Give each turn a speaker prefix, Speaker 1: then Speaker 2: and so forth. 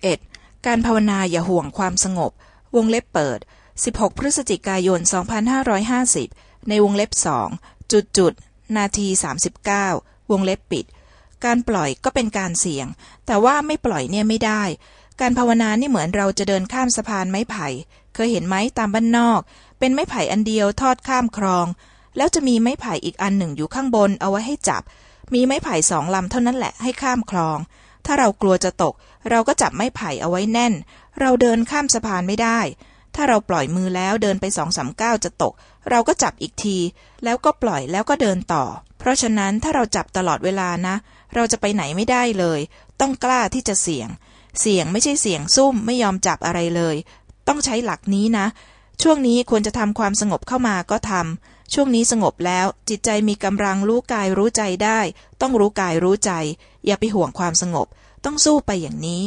Speaker 1: 11. การภาวนาอย่าห่วงความสงบ วงเล็บเปิด 16 พฤศจิกายน 2550 ในวงเล็บสองจุดจุดนาที 39 วงเล็บปิด การปล่อยก็เป็นการเสี่ยง แต่ว่าไม่ปล่อยเนี่ยไม่ได้ การภาวนานี่เหมือนเราจะเดินข้ามสะพานไม้ไผ่ เคยเห็นไหมตามบ้านนอก เป็นไม้ไผ่อันเดียวทอดข้ามคลอง แล้วจะมีไม้ไผ่อีกอันหนึ่งอยู่ข้างบนเอาไว้ให้จับ มีไม้ไผ่สองลำเท่านั้นแหละให้ข้ามคลอง ถ้าเรากลัวจะตก เราก็จับไม้ไผ่เอาไว้แน่น เราเดินข้ามสะพานไม่ได้ ถ้าเราปล่อยมือแล้วเดินไปสองสามก้าวจะตก เราก็จับอีกที แล้วก็ปล่อยแล้วก็เดินต่อ เพราะฉะนั้นถ้าเราจับตลอดเวลานะ เราจะไปไหนไม่ได้เลย ต้องกล้าที่จะเสี่ยง เสี่ยงไม่ใช่เสี่ยงซุ่มไม่ยอมจับอะไรเลย ต้องใช้หลักนี้นะ ช่วงนี้ควรจะทำความสงบเข้ามาก็ทำช่วงนี้สงบแล้ว จิตใจมีกำลังรู้กายรู้ใจได้ ต้องรู้กายรู้ใจ อย่าไปห่วงความสงบ ต้องสู้ไปอย่างนี้